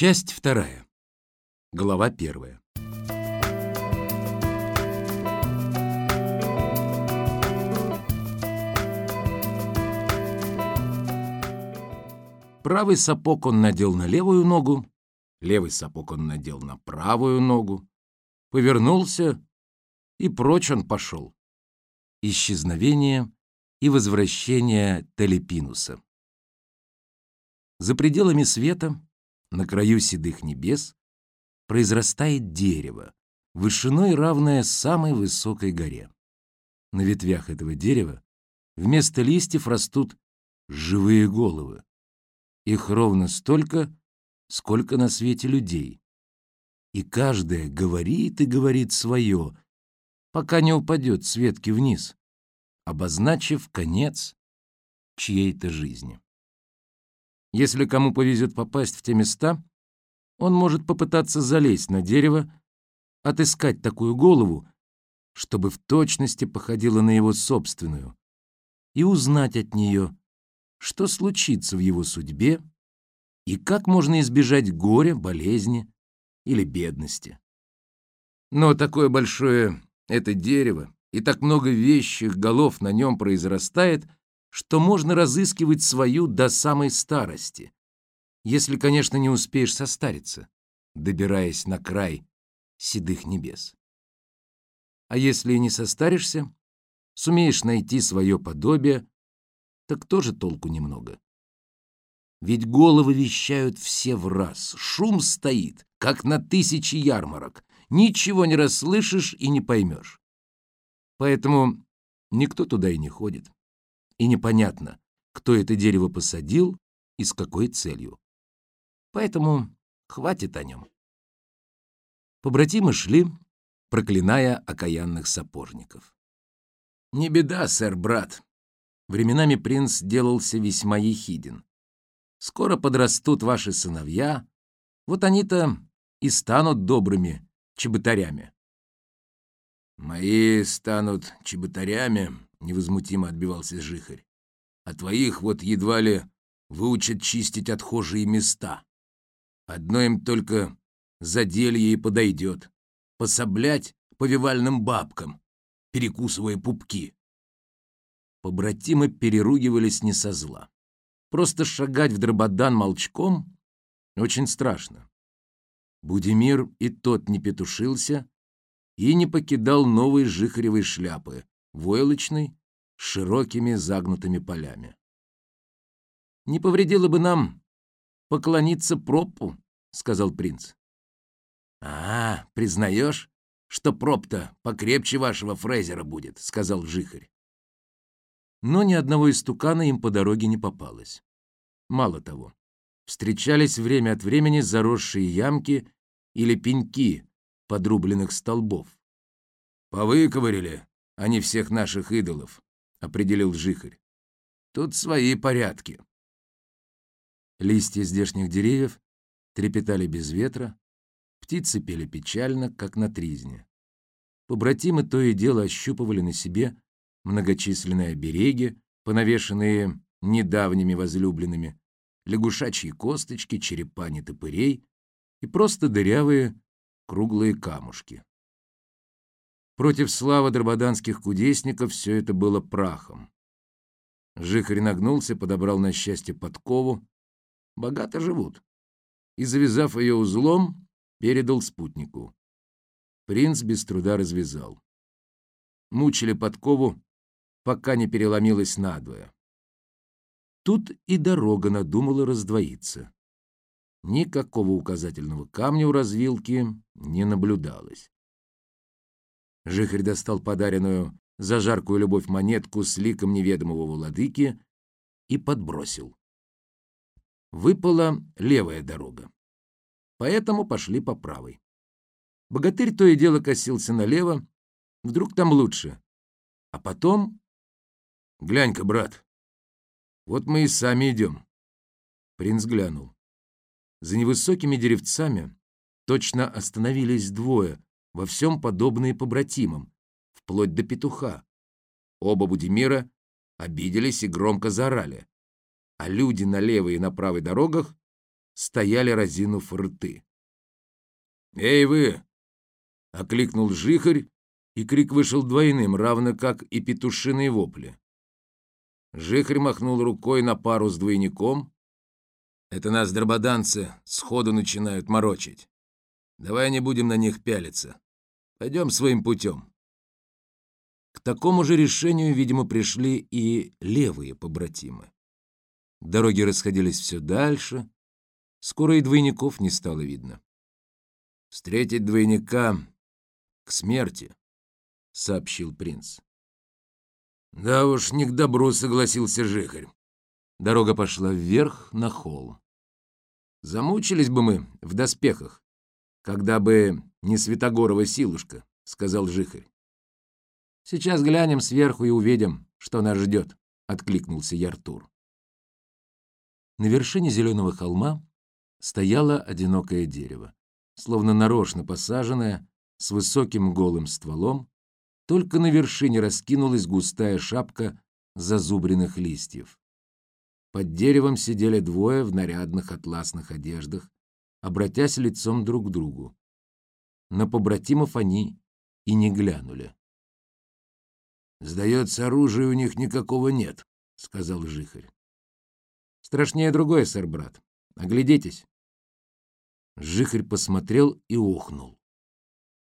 Часть вторая. Глава первая. Правый сапог он надел на левую ногу, левый сапог он надел на правую ногу, повернулся, и прочь он пошел. Исчезновение и возвращение Телепинуса. За пределами света, на краю седых небес, произрастает дерево, вышиной равное самой высокой горе. На ветвях этого дерева вместо листьев растут живые головы. Их ровно столько, сколько на свете людей. И каждая говорит и говорит свое, пока не упадет с ветки вниз, обозначив конец чьей-то жизни. Если кому повезет попасть в те места, он может попытаться залезть на дерево, отыскать такую голову, чтобы в точности походила на его собственную, и узнать от нее, что случится в его судьбе и как можно избежать горя, болезни или бедности. Но такое большое это дерево и так много вещих голов на нем произрастает — что можно разыскивать свою до самой старости, если, конечно, не успеешь состариться, добираясь на край седых небес. А если и не состаришься, сумеешь найти свое подобие, так тоже толку немного. Ведь головы вещают все в раз, шум стоит, как на тысячи ярмарок, ничего не расслышишь и не поймешь. Поэтому никто туда и не ходит и непонятно, кто это дерево посадил и с какой целью. Поэтому хватит о нем. Побратимы шли, проклиная окаянных сапожников. «Не беда, сэр, брат». Временами принц делался весьма ехиден. «Скоро подрастут ваши сыновья, вот они-то и станут добрыми чеботарями». «Мои станут чеботарями», — невозмутимо отбивался Жихарь. «А твоих вот едва ли выучат чистить отхожие места. Одно им только заделье и подойдет. Пособлять повивальным бабкам, перекусывая пупки». Побратимы переругивались не со зла. Просто шагать в дрободан молчком очень страшно. Будимир и тот не петушился и не покидал новой жихаревой шляпы, войлочный, с широкими загнутыми полями. «Не повредило бы нам поклониться пропу», — сказал принц. «А, признаешь, что проп-то покрепче вашего фрезера будет», — сказал Жихарь. Но ни одного истукана им по дороге не попалось. Мало того, встречались время от времени заросшие ямки или пеньки подрубленных столбов. «Повыковырили а не всех наших идолов», — определил Жихарь. «Тут свои порядки». Листья здешних деревьев трепетали без ветра, птицы пели печально, как на тризне. Побратимы то и дело ощупывали на себе многочисленные обереги, понавешенные недавними возлюбленными, лягушачьи косточки, черепа нетопырей и просто дырявые круглые камушки. Против славы дрободанских кудесников все это было прахом. Жихарь нагнулся, подобрал на счастье подкову. Богато живут. И, завязав ее узлом, передал спутнику. Принц без труда развязал. Мучили подкову, пока не переломилась надвое. Тут и дорога надумала раздвоиться. Никакого указательного камня у развилки не наблюдалось. Жихарь достал подаренную за жаркую любовь монетку с ликом неведомого владыки и подбросил. Выпала левая дорога. Поэтому пошли по правой. Богатырь то и дело косился налево, вдруг там лучше. А потом... Глянь-ка, брат, вот мы и сами идем. Принц глянул. За невысокими деревцами точно остановились двое, во всем подобные побратимам, вплоть до петуха. Оба Будимира обиделись и громко заорали, а люди на левой и на правой дорогах стояли разинув рты. «Эй вы!» — окликнул жихарь, и крик вышел двойным, равно как и петушиные вопли. Жихарь махнул рукой на пару с двойником. «Это нас, дрободанцы, сходу начинают морочить. Давай не будем на них пялиться. Пойдем своим путем». К такому же решению, видимо, пришли и левые побратимы. Дороги расходились все дальше, скоро и двойников не стало видно. «Встретить двойника к смерти», — сообщил принц. «Да уж, не к добру», — согласился Жихарь. Дорога пошла вверх на холм. «Замучились бы мы в доспехах, когда бы не Святогорова силушка», — сказал Жихарь. «Сейчас глянем сверху и увидим, что нас ждет», — откликнулся Яртур. На вершине зеленого холма стояло одинокое дерево, словно нарочно посаженное, с высоким голым стволом, только на вершине раскинулась густая шапка зазубренных листьев. Под деревом сидели двое в нарядных атласных одеждах, обратясь лицом друг к другу. На побратимов они и не глянули. «Сдается, оружия у них никакого нет», — сказал Жихарь. Страшнее другое, сэр, брат. Оглядитесь. Жихарь посмотрел и охнул.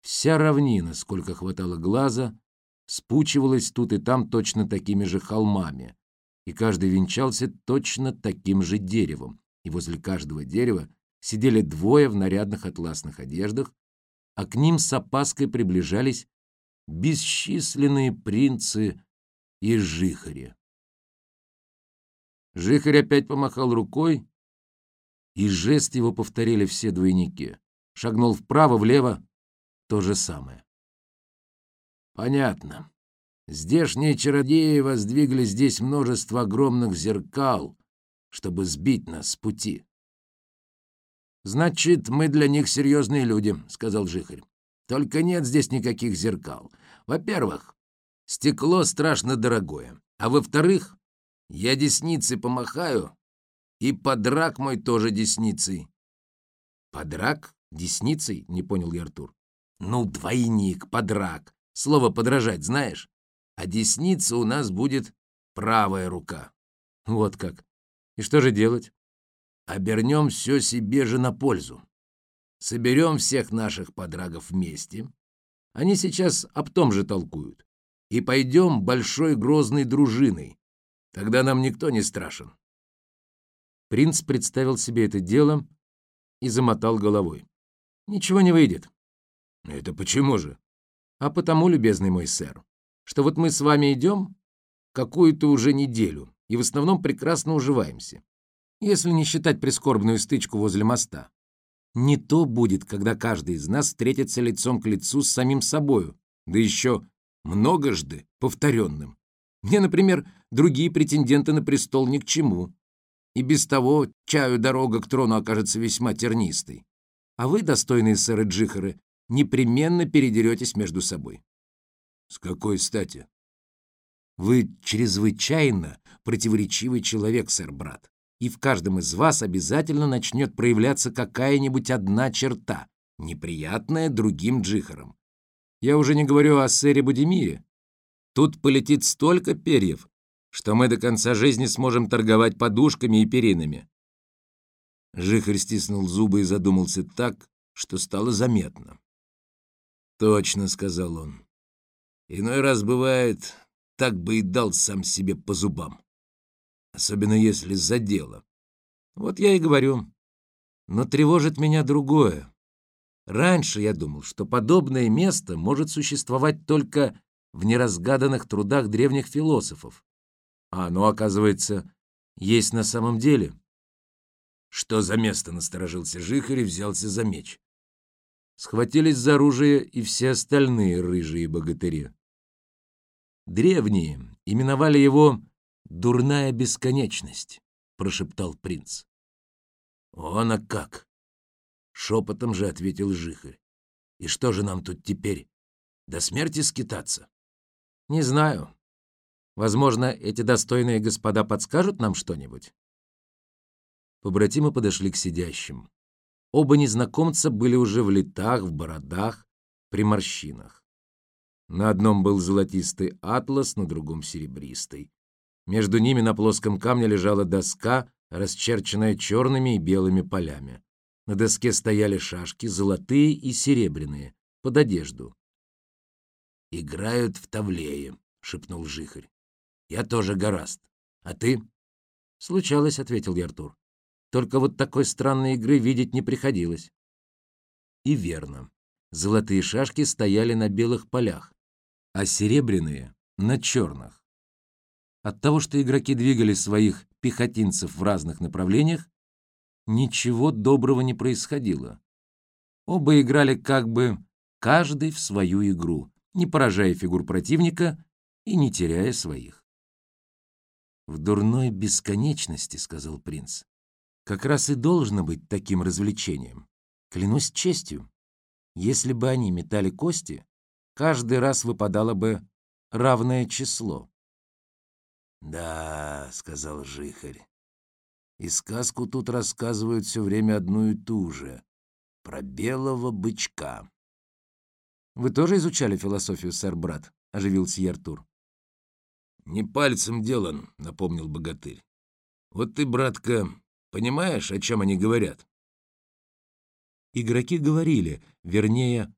Вся равнина, сколько хватало глаза, спучивалась тут и там точно такими же холмами, и каждый венчался точно таким же деревом, и возле каждого дерева сидели двое в нарядных атласных одеждах, а к ним с опаской приближались бесчисленные принцы и жихари. Жихарь опять помахал рукой, и жест его повторили все двойники. Шагнул вправо, влево — то же самое. Понятно. Здешние чародеи воздвигли здесь множество огромных зеркал, чтобы сбить нас с пути. «Значит, мы для них серьезные люди», — сказал Жихарь. «Только нет здесь никаких зеркал. Во-первых, стекло страшно дорогое, а во-вторых, я десницей помахаю, и подрак мой тоже десницей. Подрак? Десницей? Не понял я Артур. Ну, двойник, подрак. Слово подражать знаешь? А десница у нас будет правая рука. Вот как. И что же делать? Обернем все себе же на пользу. Соберем всех наших подрагов вместе. Они сейчас об том же толкуют. И пойдем большой грозной дружиной, Тогда нам никто не страшен. Принц представил себе это дело и замотал головой. Ничего не выйдет. Это почему же? А потому, любезный мой сэр, что вот мы с вами идем какую-то уже неделю и в основном прекрасно уживаемся, если не считать прискорбную стычку возле моста. Не то будет, когда каждый из нас встретится лицом к лицу с самим собою, да еще многожды повторенным. Мне, например, другие претенденты на престол ни к чему. И без того чаю дорога к трону окажется весьма тернистой. А вы, достойные сэры Джихары, непременно передеретесь между собой. С какой стати? Вы чрезвычайно противоречивый человек, сэр-брат, и в каждом из вас обязательно начнет проявляться какая-нибудь одна черта, неприятная другим джихарам. Я уже не говорю о сэре Будимире, Тут полетит столько перьев, что мы до конца жизни сможем торговать подушками и перинами. Жихарь стиснул зубы и задумался так, что стало заметно. «Точно», — сказал он. «Иной раз бывает, так бы и дал сам себе по зубам. Особенно если за дело. Вот я и говорю. Но тревожит меня другое. Раньше я думал, что подобное место может существовать только в неразгаданных трудах древних философов. А оно, оказывается, есть на самом деле. Что за место, насторожился Жихарь и взялся за меч. Схватились за оружие и все остальные рыжие богатыри. Древние именовали его «дурная бесконечность», — прошептал принц. «Он а как?» — шепотом же ответил Жихарь. «И что же нам тут теперь, до смерти скитаться?» Не знаю. Возможно, эти достойные господа подскажут нам что-нибудь. Побратимы подошли к сидящим. Оба незнакомца были уже в летах, в бородах, при морщинах. На одном был золотистый атлас, на другом серебристый. Между ними на плоском камне лежала доска, расчерченная черными и белыми полями. На доске стояли шашки, золотые и серебряные, под одежду. «Играют в тавлее», — шепнул Жихарь. «Я тоже гораст. А ты?» «Случалось», — ответил Яртур. «Только вот такой странной игры видеть не приходилось». И верно. Золотые шашки стояли на белых полях, а серебряные — на черных. От того, что игроки двигали своих пехотинцев в разных направлениях, ничего доброго не происходило. Оба играли как бы каждый в свою игру, не поражая фигур противника и не теряя своих. «В дурной бесконечности», — сказал принц, — «как раз и должно быть таким развлечением. Клянусь честью, если бы они метали кости, каждый раз выпадало бы равное число». «Да», — сказал Жихарь, — «и сказку тут рассказывают все время одну и ту же, про белого бычка». «Вы тоже изучали философию, сэр-брат?» — оживился Яртур. «Не пальцем делан», — напомнил богатырь. «Вот ты, братка, понимаешь, о чем они говорят?» Игроки говорили, вернее,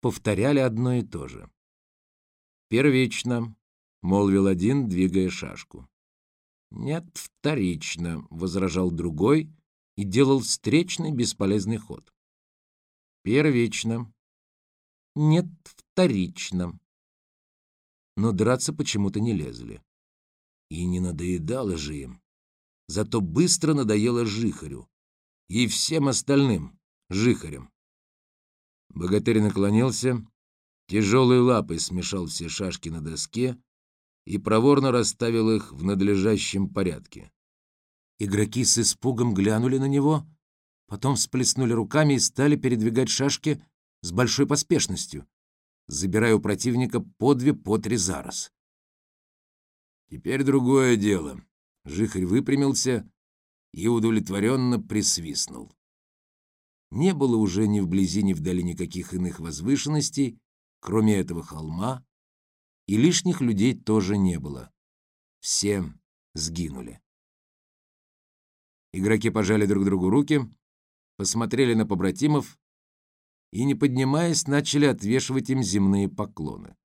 повторяли одно и то же. «Первично», — молвил один, двигая шашку. «Нет, вторично», — возражал другой и делал встречный бесполезный ход. «Первично», нет, вторично. Но драться почему-то не лезли. И не надоедало же им. Зато быстро надоело Жихарю. И всем остальным Жихарям. Богатырь наклонился, тяжелой лапой смешал все шашки на доске и проворно расставил их в надлежащем порядке. Игроки с испугом глянули на него, потом всплеснули руками и стали передвигать шашки с большой поспешностью, забирая у противника по две, по три за раз. Теперь другое дело. Жихарь выпрямился и удовлетворенно присвистнул. Не было уже ни вблизи, ни вдали никаких иных возвышенностей, кроме этого холма, и лишних людей тоже не было. Все сгинули. Игроки пожали друг другу руки, посмотрели на побратимов и, не поднимаясь, начали отвешивать им земные поклоны.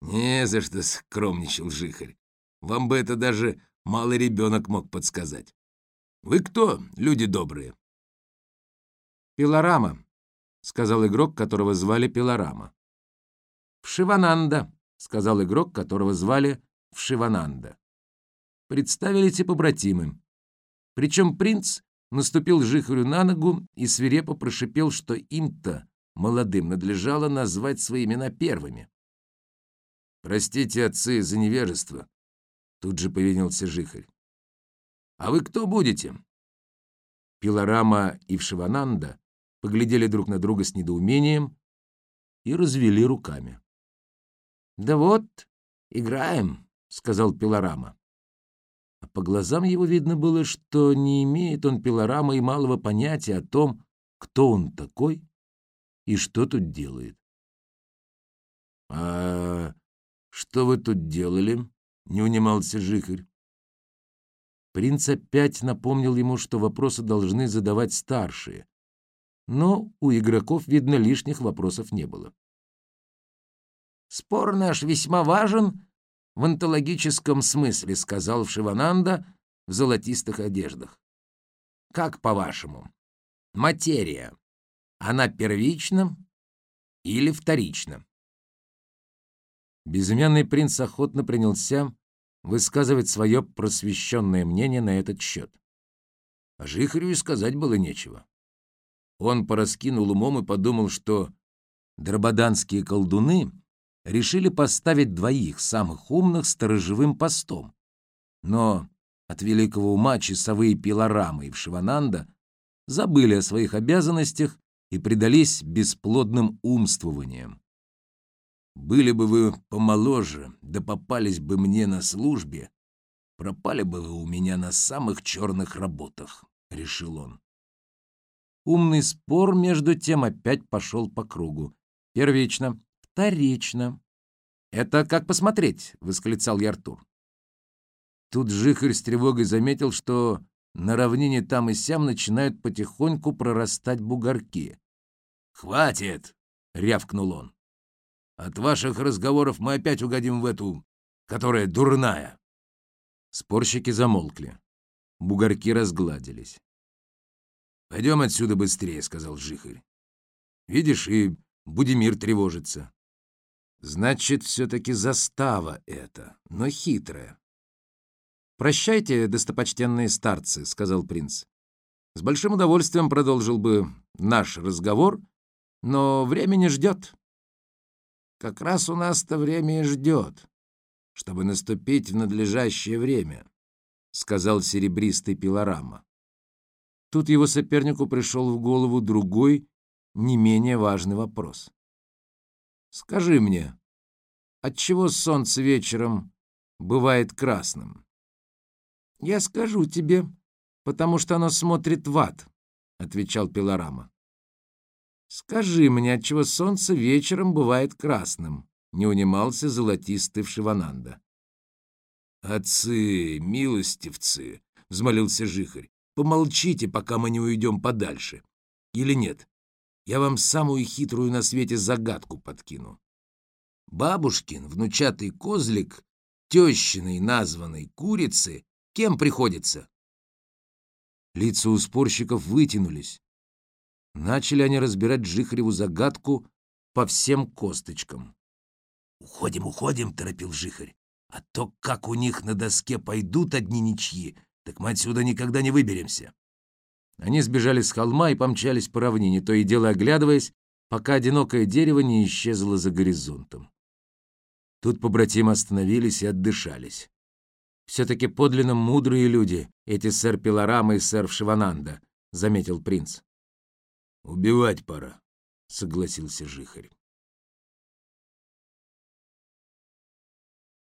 «Не за что скромничал Жихарь. Вам бы это даже малый ребенок мог подсказать. Вы кто, люди добрые?» «Пилорама», — сказал игрок, которого звали Пилорама. «Вшивананда», — сказал игрок, которого звали Вшивананда. Представились и побратимы. Причем принц наступил Жихарю на ногу и свирепо прошипел, что им-то, молодым, надлежало назвать свои имена первыми. «Простите, отцы, за невежество», — тут же повинился Жихарь. «А вы кто будете?» Пилорама и Вшивананда поглядели друг на друга с недоумением и развели руками. «Да вот, играем», — сказал Пилорама а по глазам его видно было, что не имеет он пилорама и малого понятия о том, кто он такой и что тут делает. «А что вы тут делали?» — не унимался Жихарь. Принц опять напомнил ему, что вопросы должны задавать старшие, но у игроков, видно, лишних вопросов не было. «Спор наш весьма важен в онтологическом смысле, сказал Шивананда в золотистых одеждах. Как по-вашему, материя, она первична или вторична? Безымянный принц охотно принялся высказывать свое просвещенное мнение на этот счет. А Жихарю и сказать было нечего. Он пораскинул умом и подумал, что драбаданские колдуны — решили поставить двоих самых умных сторожевым постом. Но от великого ума часовые пилорамы и Вшивананда забыли о своих обязанностях и предались бесплодным умствованиям. «Были бы вы помоложе, да попались бы мне на службе, пропали бы вы у меня на самых черных работах», — решил он. Умный спор, между тем, опять пошел по кругу. Первично, вторично. «Это как посмотреть!» — восклицал я Артур. Тут Жихарь с тревогой заметил, что на равнине там и сям начинают потихоньку прорастать бугорки. «Хватит!» — рявкнул он. «От ваших разговоров мы опять угодим в эту, которая дурная!» Спорщики замолкли. Бугорки разгладились. «Пойдем отсюда быстрее», — сказал Жихарь. «Видишь, и Будимир тревожится». «Значит, все-таки застава это, но хитрая». «Прощайте, достопочтенные старцы», — сказал принц. «С большим удовольствием продолжил бы наш разговор, но время не ждет». «Как раз у нас-то время и ждет, чтобы наступить в надлежащее время», — сказал серебристый пилорама. Тут его сопернику пришел в голову другой, не менее важный вопрос. «Скажи мне, отчего солнце вечером бывает красным?» «Я скажу тебе, потому что оно смотрит в ад», — отвечал Пилорама. «Скажи мне, отчего солнце вечером бывает красным?» — не унимался золотистый Вшивананда. «Отцы, милостивцы!» — взмолился Жихарь. Помолчите, пока мы не уйдем подальше. Или нет? Я вам самую хитрую на свете загадку подкину. Бабушкин, внучатый козлик, тещиной названной курицы, кем приходится? Лица у спорщиков вытянулись. Начали они разбирать Джихареву загадку по всем косточкам. «Уходим, уходим», — торопил Жихарь. «А то, как у них на доске пойдут одни ничьи, так мы отсюда никогда не выберемся. Они сбежали с холма и помчались по равнине, то и дело оглядываясь, пока одинокое дерево не исчезло за горизонтом. Тут побратимы остановились и отдышались. «Все-таки подлинно мудрые люди, эти сэр Пилорама и сэр Шивананда», — заметил принц. «Убивать пора», — согласился Жихарь.